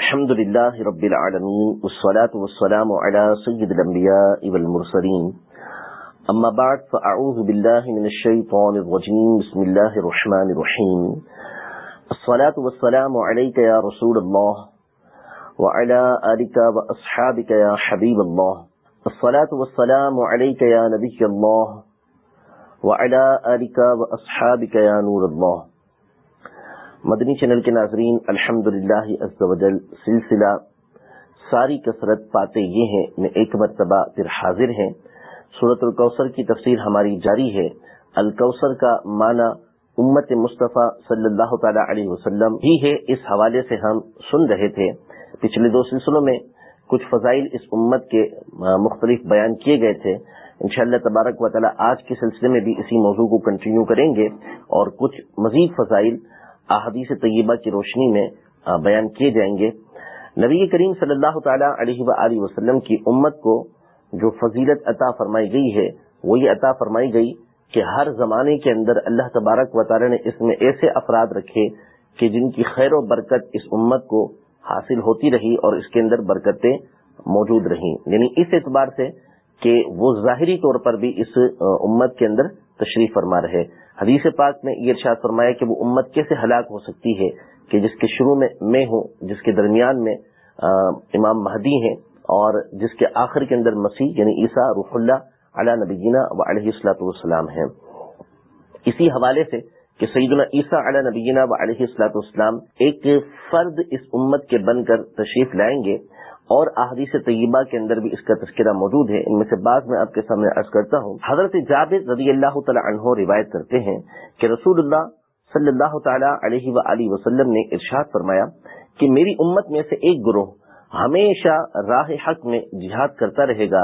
الحمد لله رب العالمين، والصلاة والسلام على سيد الأنبياء والمرسلين. أما بعد، فأعوذ بالله من الشيطان الرجيم. بسم الله الرحمن الرحيم. الصلاة والسلام عليك يا رسول الله، وعلى آلك وأصحابك يا حبيب الله. الصلاة والسلام عليك يا نبي الله، وعلى آلك وأصحابك يا نور الله. مدنی چینل کے ناظرین الحمد للہ سلسلہ ساری کثرت پاتے یہ ہیں، میں ایک مرتبہ پھر حاضر ہیں۔ صورت الکوثر کی تفسیر ہماری جاری ہے۔ الکوثر کا معنی امت مصطفیٰ صلی اللہ تعالی علیہ وسلم ہی ہے۔ اس حوالے سے ہم سن رہے تھے۔ پچھلے دو سلسلوں میں کچھ فضائل اس امت کے مختلف بیان کیے گئے تھے۔ انشاءاللہ تبارک و تعالی آج کے سلسلے میں بھی اسی موضوع کو کنٹینیو کریں گے اور کچھ مزید فضائل احادیث طیبہ کی روشنی میں بیان کیے جائیں گے۔ نبی کریم صلی اللہ تعالی علیہ و وسلم کی امت کو جو فضیلت عطا فرمائی گئی ہے وہ یہ عطا فرمائی گئی کہ ہر زمانے کے اندر اللہ تبارک و تعالی نے اس میں ایسے افراد رکھے کہ جن کی خیر و برکت اس امت کو حاصل ہوتی رہی اور اس کے اندر برکتیں موجود رہیں۔ یعنی اس اعتبار سے کہ وہ ظاہری طور پر بھی اس امت کے اندر تشریف فرما رہے۔ حدیث پاک میں یہ ارشاد فرمایا کہ وہ امت کیسے ہلاک ہو سکتی ہے کہ جس کے شروع میں میں ہوں، جس کے درمیان میں امام مہدی ہیں اور جس کے آخر کے اندر مسیح یعنی عیسیٰ رح اللہ علیہ نبینا و علیہ السلاۃ والسلام ہیں۔ اسی حوالے سے کہ سیدنا عیسیٰ علیہ نبینا و علیہ السلاۃ والسلام ایک فرد اس امت کے بن کر تشریف لائیں گے اور احادیث طیبہ کے اندر بھی اس کا تذکرہ موجود ہے۔ ان میں سے بعض میں آپ کے سامنے عرض کرتا ہوں۔ حضرت جابر رضی اللہ تعالی عنہ روایت کرتے ہیں کہ رسول اللہ صلی اللہ تعالی علیہ و وسلم نے ارشاد فرمایا کہ میری امت میں سے ایک گروہ ہمیشہ راہ حق میں جہاد کرتا رہے گا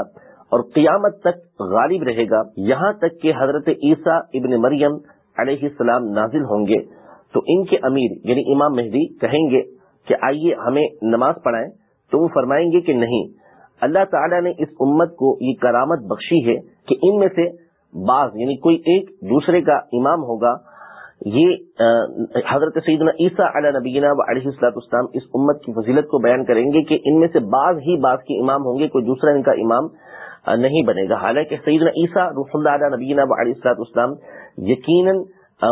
اور قیامت تک غالب رہے گا۔ یہاں تک کہ حضرت عیسیٰ ابن مریم علیہ السلام نازل ہوں گے۔ تو ان کے امیر یعنی امام مہدی کہیں گے کہ آئیے ہمیں نماز پڑھائیں۔ تو وہ فرمائیں گے کہ نہیں۔ اللہ تعالیٰ نے اس امت کو یہ کرامت بخشی ہے کہ ان میں سے بعض یعنی کوئی ایک دوسرے کا امام ہوگا۔ یہ حضرت سیدنا عیسیٰ علیہ نبینا و علیہ السلاط اسلام اس امت کی فضیلت کو بیان کریں گے کہ ان میں سے بعض ہی بعض کے امام ہوں گے، کوئی دوسرا ان کا امام نہیں بنے گا۔ حالانکہ سیدنا عیسیٰ رح اللہ علیہ نبینا و علیہ السلاط اسلام یقیناً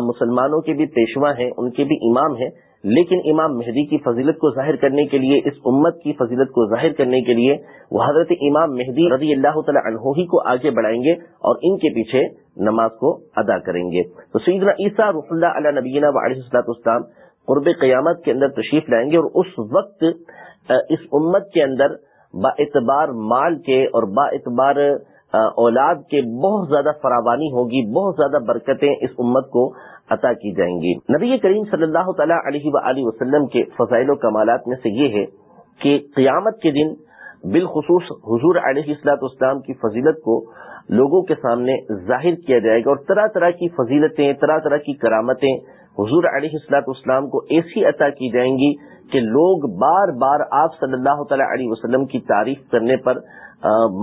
مسلمانوں کے بھی پیشوا ہیں، ان کے بھی امام ہیں۔ لیکن امام مہدی کی فضیلت کو ظاہر کرنے کے لیے، اس امت کی فضیلت کو ظاہر کرنے کے لیے وہ حضرت امام مہدی رضی اللہ تعالیٰ عنہ ہی کو آگے بڑھائیں گے اور ان کے پیچھے نماز کو ادا کریں گے۔ تو سیدنا عیسیٰ رف اللہ علیہ نبینہ و علیہ السلاط اسلام قرب قیامت کے اندر تشریف لائیں گے اور اس وقت اس امت کے اندر با اعتبار مال کے اور با اعتبار اولاد کے بہت زیادہ فراوانی ہوگی، بہت زیادہ برکتیں اس امت کو عطا کی جائیں گی۔ نبی کریم صلی اللہ تعالیٰ علیہ و وسلم کے فضائل و کمالات میں سے یہ ہے کہ قیامت کے دن بالخصوص حضور علیہ السلاط اسلام کی فضیلت کو لوگوں کے سامنے ظاہر کیا جائے گا اور طرح طرح کی فضیلتیں، طرح طرح کی کرامتیں حضور علیہ السلاط اسلام کو ایسی عطا کی جائیں گی کہ لوگ بار بار آپ صلی اللہ تعالیٰ علیہ وسلم کی تعریف کرنے پر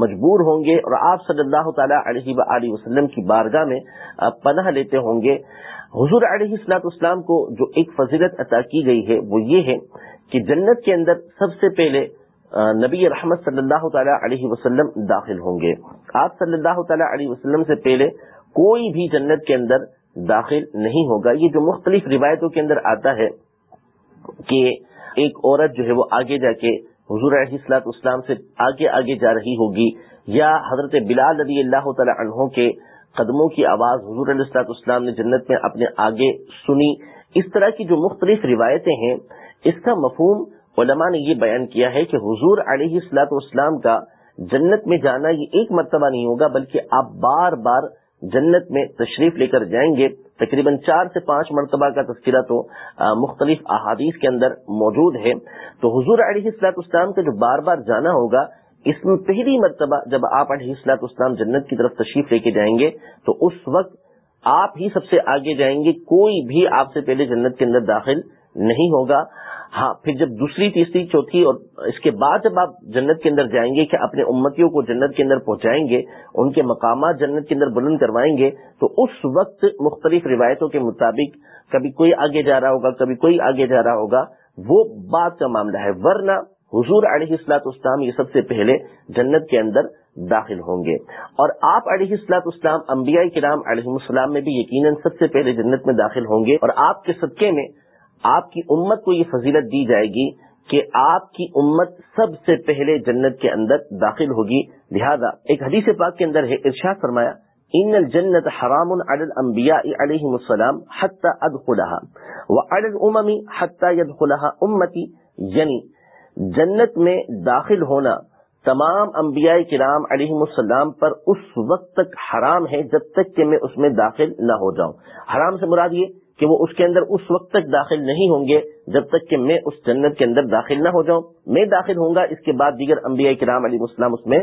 مجبور ہوں گے اور آپ صلی اللہ تعالیٰ علیہ و وسلم کی بارگاہ میں پناہ لیتے ہوں گے۔ حضور علیہ السلاط اسلام کو جو ایک فضیلت عطا کی گئی ہے وہ یہ ہے کہ جنت کے اندر سب سے پہلے نبی رحمت صلی اللہ تعالیٰ علیہ وسلم داخل ہوں گے۔ آپ صلی اللہ تعالیٰ علیہ وسلم سے پہلے کوئی بھی جنت کے اندر داخل نہیں ہوگا۔ یہ جو مختلف روایتوں کے اندر آتا ہے کہ ایک عورت جو ہے وہ آگے جا کے حضور علیہ السلاط اسلام سے آگے آگے جا رہی ہوگی۔ یا حضرت بلال علی اللہ تعالی عنہ کے قدموں کی آواز حضور علیہ السلاط اسلام نے جنت میں اپنے آگے سنی۔ اس طرح کی جو مختلف روایتیں ہیں، اس کا مفہوم علماء نے یہ بیان کیا ہے کہ حضور علیہ السلاط اسلام کا جنت میں جانا یہ ایک مرتبہ نہیں ہوگا، بلکہ آپ بار بار جنت میں تشریف لے کر جائیں گے۔ تقریباً چار سے پانچ مرتبہ کا تذکرہ تو مختلف احادیث کے اندر موجود ہے۔ تو حضور علیہ السلاط اسلام کا جو بار بار جانا ہوگا اس میں پہلی مرتبہ جب آپ علیہ السلاط اسلام جنت کی طرف تشریف لے کے جائیں گے، تو اس وقت آپ ہی سب سے آگے جائیں گے، کوئی بھی آپ سے پہلے جنت کے اندر داخل نہیں ہوگا۔ ہاں پھر جب دوسری، تیسری، چوتھی اور اس کے بعد جب آپ جنت کے اندر جائیں گے کہ اپنے امتیوں کو جنت کے اندر پہنچائیں گے، ان کے مقامات جنت کے اندر بلند کروائیں گے، تو اس وقت مختلف روایتوں کے مطابق کبھی کوئی آگے جا رہا ہوگا، کبھی کوئی آگے جا رہا ہوگا، وہ بات کا معاملہ ہے۔ ورنہ حضور علیہ السلاط اسلام یہ سب سے پہلے جنت کے اندر داخل ہوں گے۔ اور آپ علیہ السلاط اسلام انبیاء کرام علیہ السلام میں بھی یقیناً سب سے پہلے جنت میں داخل ہوں گے۔ اور آپ کے صدقے میں آپ کی امت کو یہ فضیلت دی جائے گی کہ آپ کی امت سب سے پہلے جنت کے اندر داخل ہوگی۔ لہذا ایک حدیث پاک کے اندر ہے، ارشاد فرمایا، ان الجنت حرام على الانبیاء علیہم السلام حتی ادخلها وعلى الامم حتی يدخلها امتی. یعنی جنت میں داخل ہونا تمام انبیاء کرام علیہ السلام پر اس وقت تک حرام ہے جب تک کہ میں اس میں داخل نہ ہو جاؤں۔ حرام سے مراد یہ کہ وہ اس کے اندر اس وقت تک داخل نہیں ہوں گے جب تک کہ میں اس جنت کے اندر داخل نہ ہو جاؤں۔ میں داخل ہوں گا، اس کے بعد دیگر انبیاء کرام علیہ السلام اس میں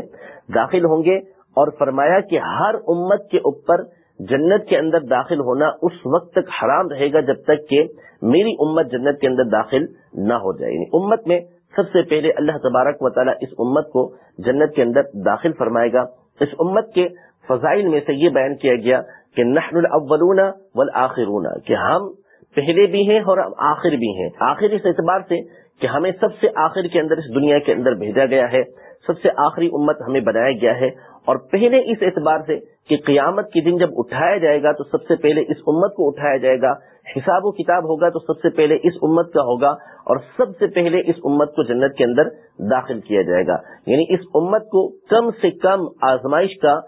داخل ہوں گے اور فرمایا کہ ہر امت کے اوپر جنت کے اندر داخل ہونا اس وقت تک حرام رہے گا جب تک کہ میری امت جنت کے اندر داخل نہ ہو جائے۔ یعنی امت میں سب سے پہلے اللہ تبارک و تعالیٰ اس امت کو جنت کے اندر داخل فرمائے گا۔ اس امت کے فضائل میں سے یہ بیان کیا گیا کہ نحن الاولون والآخرون، کہ ہم پہلے بھی ہیں اور آخر بھی ہیں۔ آخر اس اعتبار سے کہ ہمیں سب سے آخر کے اندر اس دنیا کے اندر بھیجا گیا ہے۔ سب سے آخری امت ہمیں بنایا گیا ہے۔ اور پہلے اس اعتبار سے کہ قیامت کے دن جب اٹھایا جائے گا تو سب سے پہلے اس امت کو اٹھایا جائے گا، حساب و کتاب ہوگا تو سب سے پہلے اس امت کا ہوگا اور سب سے پہلے اس امت کو جنت کے اندر داخل کیا جائے گا۔ یعنی اس امت کو کم سے کم آزمائش کا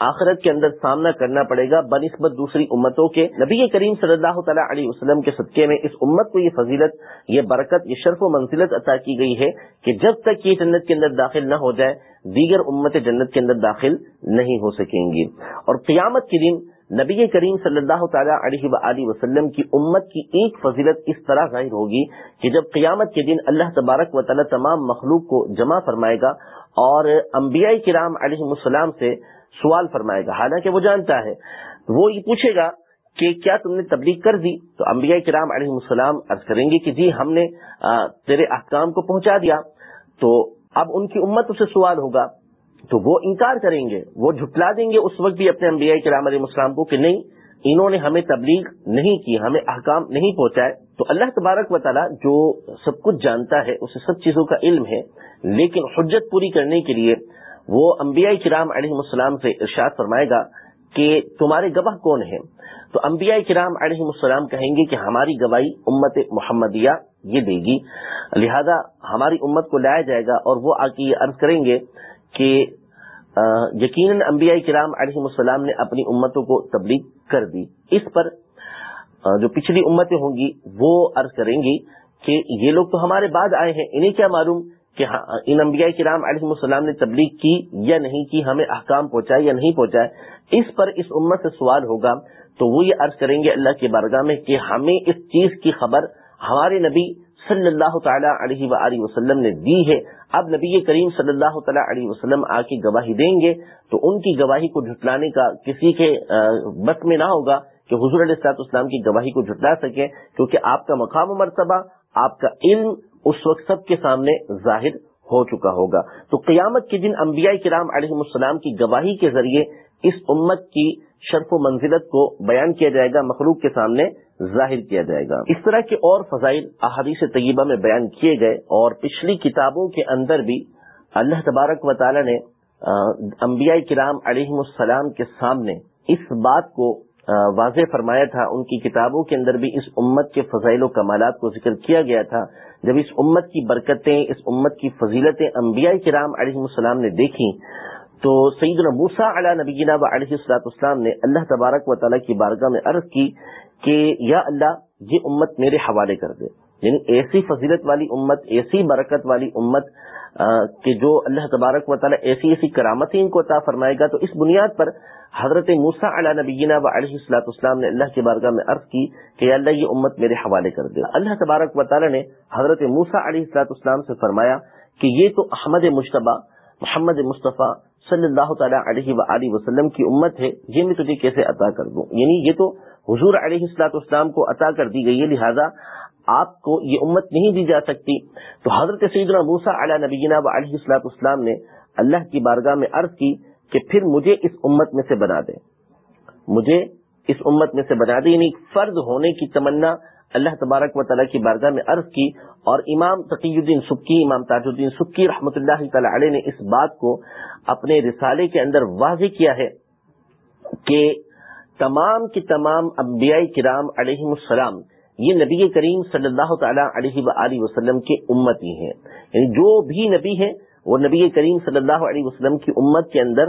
آخرت کے اندر سامنا کرنا پڑے گا بنسبت دوسری امتوں کے۔ نبی کریم صلی اللہ تعالیٰ علیہ وسلم کے صدقے میں اس امت کو یہ فضیلت، یہ برکت، یہ شرف و منزلت عطا کی گئی ہے کہ جب تک یہ جنت کے اندر داخل نہ ہو جائے، دیگر امت جنت کے اندر داخل نہیں ہو سکیں گی۔ اور قیامت کے دن نبی کریم صلی اللہ تعالیٰ علیہ و وسلم کی امت کی ایک فضیلت اس طرح ظاہر ہوگی کہ جب قیامت کے دن اللہ تبارک و تعالیٰ تمام مخلوق کو جمع فرمائے گا اور انبیاء کرام علیہ السلام سے سوال فرمائے گا۔ حالانکہ وہ جانتا ہے۔ وہ یہ پوچھے گا کہ کیا تم نے تبلیغ کر دی؟ تو انبیاء کرام علیہ السلام عرض کریں گے کہ جی ہم نے تیرے احکام کو پہنچا دیا۔ تو اب ان کی امت سے سوال ہوگا۔ تو وہ انکار کریں گے، وہ جھٹلا دیں گے اس وقت بھی اپنے انبیاء کرام علیہ السلام کو کہ نہیں، انہوں نے ہمیں تبلیغ نہیں کی، ہمیں احکام نہیں پہنچائے۔ تو اللہ تبارک و تعالیٰ جو سب کچھ جانتا ہے، اسے سب چیزوں کا علم ہے، لیکن حجت پوری کرنے کے لیے وہ انبیاء کرام علیہ السلام سے ارشاد فرمائے گا کہ تمہارے گواہ کون ہیں؟ تو انبیاء کرام علیہ السلام کہیں گے کہ ہماری گواہی امت محمدیہ یہ دے گی۔ لہذا ہماری امت کو لایا جائے گا اور وہ آ کے یہ عرض کریں گے کہ یقیناً انبیاء کرام علیہ السلام نے اپنی امتوں کو تبلیغ کر دی۔ اس پر جو پچھلی امتیں ہوں گی، وہ عرض کریں گی کہ یہ لوگ تو ہمارے بعد آئے ہیں، انہیں کیا معلوم؟ کہ ہاں، ان انبیاء کرام علیہ السلام نے تبلیغ کی یا نہیں کی ہمیں احکام پہنچائے یا نہیں پہنچائے اس پر اس امت سے سوال ہوگا تو وہ یہ عرض کریں گے اللہ کے بارگاہ میں کہ ہمیں اس چیز کی خبر ہمارے نبی صلی اللہ تعالیٰ علیہ و وسلم نے دی ہے۔ اب نبی کریم صلی اللہ تعالیٰ علیہ وسلم آ کے گواہی دیں گے تو ان کی گواہی کو جھٹلانے کا کسی کے بس میں نہ ہوگا کہ حضور علیہ السلاط اسلام کی گواہی کو جھٹلا سکے کیونکہ آپ کا مقام و مرتبہ آپ کا علم اس وقت سب کے سامنے ظاہر ہو چکا ہوگا۔ تو قیامت کے دن انبیاء کرام علیہ السلام کی گواہی کے ذریعے اس امت کی شرف و منزلت کو بیان کیا جائے گا، مخلوق کے سامنے ظاہر کیا جائے گا۔ اس طرح کے اور فضائل احادیث طیبہ میں بیان کیے گئے اور پچھلی کتابوں کے اندر بھی اللہ تبارک و تعالی نے انبیاء کرام علیہ السلام کے سامنے اس بات کو واضح فرمایا تھا، ان کی کتابوں کے اندر بھی اس امت کے فضائل و کمالات کو ذکر کیا گیا تھا۔ جب اس امت کی برکتیں، اس امت کی فضیلتیں انبیاء کرام علیہ السلام نے دیکھی تو سعید البوسا علیہ نبینا و علیہ السلاط اسلام نے اللہ تبارک و تعالیٰ کی بارگاہ میں عرض کی کہ یا اللہ، یہ امت میرے حوالے کر دے۔ یعنی ایسی فضیلت والی امت، ایسی برکت والی امت کہ جو اللہ تبارک و تعالیٰ ایسی ایسی کرامتیں ان کو عطا فرمائے گا، تو اس بنیاد پر حضرت موسا علیہ نبینا و علیہ السلاط اسلام نے اللہ کی بارگاہ میں عرض کی کہ اللہ، یہ امت میرے حوالے کر دے۔ اللہ تبارک و تعالیٰ نے حضرت موسا علیہ السلاط اسلام سے فرمایا کہ یہ تو احمد مشتبہ محمد مصطفیٰ صلی اللہ تعالیٰ علیہ و وسلم کی امت ہے یہ میں تجھے کیسے عطا کر دوں؟ یعنی یہ تو حضور علیہ السلاط اسلام کو عطا کر دی گئی ہے، لہٰذا آپ کو یہ امت نہیں دی جا سکتی۔ تو حضرت سیدنا موسا علیہ نبینا و علیہ السلاط اسلام نے اللہ کی بارگاہ میں عرض کی کہ پھر مجھے اس امت میں سے بنا دے مجھے اس امت میں سے بنا دے یعنی فرض ہونے کی تمنا اللہ تبارک و تعالیٰ کی بارگاہ میں عرض کی۔ اور امام تقی الدین سکی امام تاج الدین سکی رحمۃ اللہ تعالی علیہ نے اس بات کو اپنے رسالے کے اندر واضح کیا ہے کہ تمام کی تمام انبیاء کرام علیہ السلام یہ نبی کریم صلی اللہ تعالی علیہ وسلم کے امت ہی ہیں۔ یعنی جو بھی نبی ہیں، وہ نبی کریم صلی اللہ علیہ وسلم کی امت کے اندر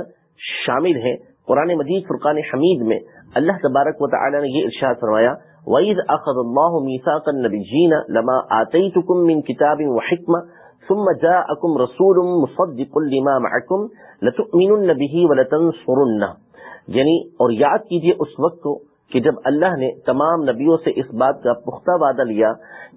شامل ہیں۔ قرآن مجید، فرقان حمید میں اللہ تبارک و تعالی نے یہ ارشاد فرمایا، وَإِذْ أَخَذَ اللَّهُ مِيثَاقَ النَّبِيِّينَ لَمَا آتَيْتُكُم مِّن كِتَابٍ وَحِكْمَةٍ ثُمَّ جَاءَكُمْ رَسُولٌ مُصَدِّقٌ لِّمَا مَعَكُمْ لَتُؤْمِنُنَّ بِهِ وَلَتَنصُرُنَّهُ۔ یعنی اور یاد کیجیے اس وقت کو کہ جب اللہ نے تمام نبیوں سے اس بات کا پختہ وعدہ لیا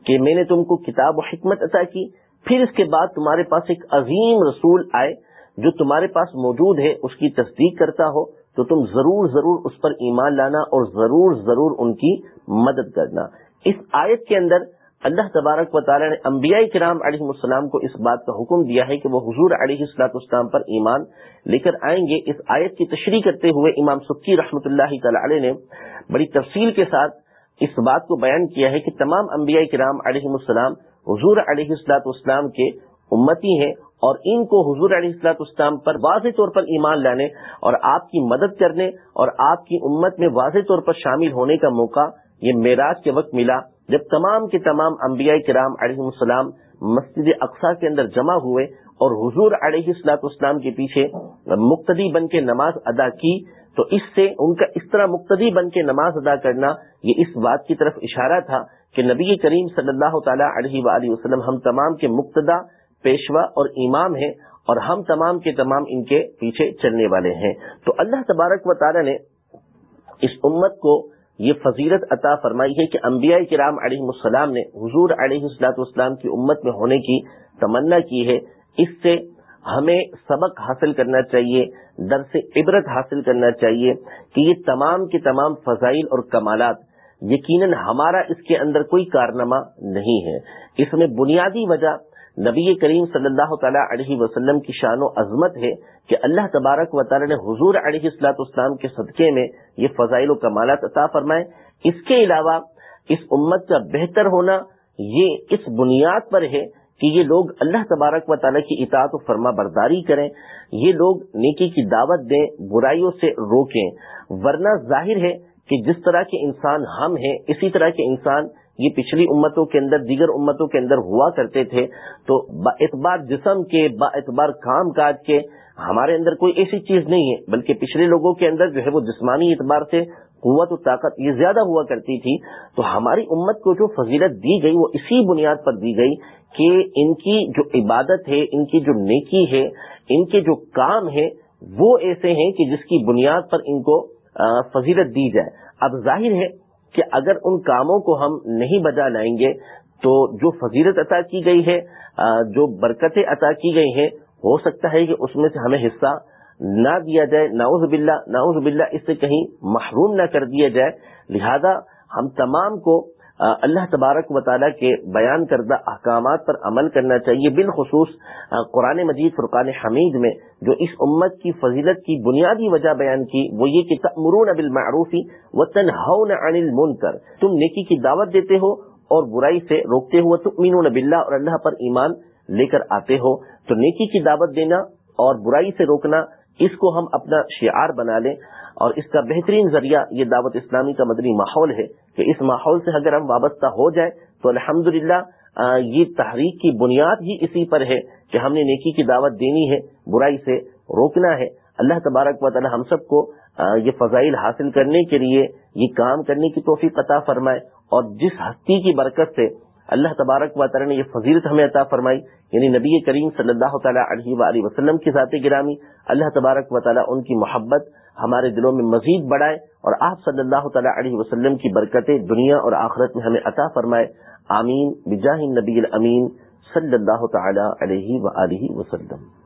کہ میں نے تم کو کتاب و حکمت عطا کی، پھر اس کے بعد تمہارے پاس ایک عظیم رسول آئے جو تمہارے پاس موجود ہے، اس کی تصدیق کرتا ہو، تو تم ضرور ضرور اس پر ایمان لانا اور ضرور ضرور ان کی مدد کرنا۔ اس آیت کے اندر اللہ تبارک و تعالیٰ نے انبیاء کرام علیہ السلام کو اس بات کا حکم دیا ہے کہ وہ حضور علیہ السلاط اسلام پر ایمان لے کر آئیں گے۔ اس آیت کی تشریح کرتے ہوئے امام سکی رحمۃ اللہ تعالی علیہ نے بڑی تفصیل کے ساتھ اس بات کو بیان کیا ہے کہ تمام انبیاء کرام علیہ السلام حضور علیہ السلاط اسلام کے امتی ہیں اور ان کو حضور علیہ السلاط اسلام پر واضح طور پر ایمان لانے اور آپ کی مدد کرنے اور آپ کی امت میں واضح طور پر شامل ہونے کا موقع یہ معراج کے وقت ملا۔ جب تمام کے تمام انبیاء کرام علیہ السلام مسجد اقسا کے اندر جمع ہوئے اور حضور علیہ السلاط اسلام کے پیچھے مقتدی بن کے نماز ادا کی، تو اس سے ان کا اس طرح مقتدی بن کے نماز ادا کرنا یہ اس بات کی طرف اشارہ تھا کہ نبی کریم صلی اللہ تعالیٰ علیہ وآلہ وسلم ہم تمام کے مقتدا، پیشوا اور امام ہیں اور ہم تمام کے تمام ان کے پیچھے چلنے والے ہیں۔ تو اللہ تبارک و تعالی نے اس امت کو یہ فضیرت عطا فرمائی ہے کہ انبیاء کرام علیہ السلام نے حضور علیہ السلاط والسلام کی امت میں ہونے کی تمنا کی ہے۔ اس سے ہمیں سبق حاصل کرنا چاہیے در سے عبرت حاصل کرنا چاہیے کہ یہ تمام کے تمام فضائل اور کمالات یقیناً ہمارا اس کے اندر کوئی کارنامہ نہیں ہے۔ اس میں بنیادی وجہ نبی کریم صلی اللہ تعالیٰ علیہ وسلم کی شان و عظمت ہے کہ اللہ تبارک و تعالیٰ نے حضور علیہ السلاط اسلام کے صدقے میں یہ فضائل و کمالات عطا فرمائے۔ اس کے علاوہ اس امت کا بہتر ہونا یہ اس بنیاد پر ہے کہ یہ لوگ اللہ تبارک و تعالیٰ کی اطاعت و فرما برداری کریں۔ یہ لوگ نیکی کی دعوت دیں، برائیوں سے روکیں۔ ورنہ ظاہر ہے کہ جس طرح کے انسان ہم ہیں، اسی طرح کے انسان یہ پچھلی امتوں کے اندر، دیگر امتوں کے اندر ہوا کرتے تھے، تو با اعتبار جسم کے، با اعتبار کام کاج کے ہمارے اندر کوئی ایسی چیز نہیں ہے، بلکہ پچھلے لوگوں کے اندر جو ہے وہ جسمانی اعتبار سے قوت و طاقت یہ زیادہ ہوا کرتی تھی۔ تو ہماری امت کو جو فضیلت دی گئی، وہ اسی بنیاد پر دی گئی کہ ان کی جو عبادت ہے، ان کی جو نیکی ہے، ان کے جو کام ہے، وہ ایسے ہیں کہ جس کی بنیاد پر ان کو فضیلت دی جائے۔ اب ظاہر ہے کہ اگر ان کاموں کو ہم نہیں بجا لائیں گے تو جو فضیلت عطا کی گئی ہے جو برکتیں عطا کی گئی ہیں، ہو سکتا ہے کہ اس میں سے ہمیں حصہ نہ دیا جائے۔ ناؤز باللہ ناؤز باللہ، اس سے کہیں محروم نہ کر دیا جائے۔ لہذا ہم تمام کو اللہ تبارک و تعالیٰ کے بیان کردہ احکامات پر عمل کرنا چاہیے، بالخصوص قرآن مجید، فرقان حمید میں جو اس امت کی فضیلت کی بنیادی وجہ بیان کی، وہ یہ کہ تمرون بالمعروفی و تنہون عن المنکر، تم نیکی کی دعوت دیتے ہو اور برائی سے روکتے ہو تؤمنون باللہ اور اللہ پر ایمان لے کر آتے ہو، تو نیکی کی دعوت دینا اور برائی سے روکنا، اس کو ہم اپنا شعار بنا لیں۔ اور اس کا بہترین ذریعہ یہ دعوت اسلامی کا مدنی ماحول ہے کہ اس ماحول سے اگر ہم وابستہ ہو جائیں تو الحمد یہ تحریک کی بنیاد ہی اسی پر ہے کہ ہم نے نیکی کی دعوت دینی ہے، برائی سے روکنا ہے۔ اللہ تبارک و تعالی ہم سب کو یہ فضائل حاصل کرنے کے لیے، یہ کام کرنے کی توفیق عطا فرمائے۔ اور جس ہستی کی برکت سے اللہ تبارک و تعالی نے یہ فضیلت ہمیں عطا فرمائی یعنی نبی کریم صلی اللہ تعالیٰ علیہ وآلہ وسلم کی ذات گرامی، اللہ تبارک و تعالیٰ ان کی محبت ہمارے دلوں میں مزید بڑھائے اور آپ صلی اللہ تعالیٰ علیہ وسلم کی برکتیں دنیا اور آخرت میں ہمیں عطا فرمائے۔ آمین۔ بجاہ نبی الامین صلی اللہ تعالیٰ علیہ وآلہ وسلم۔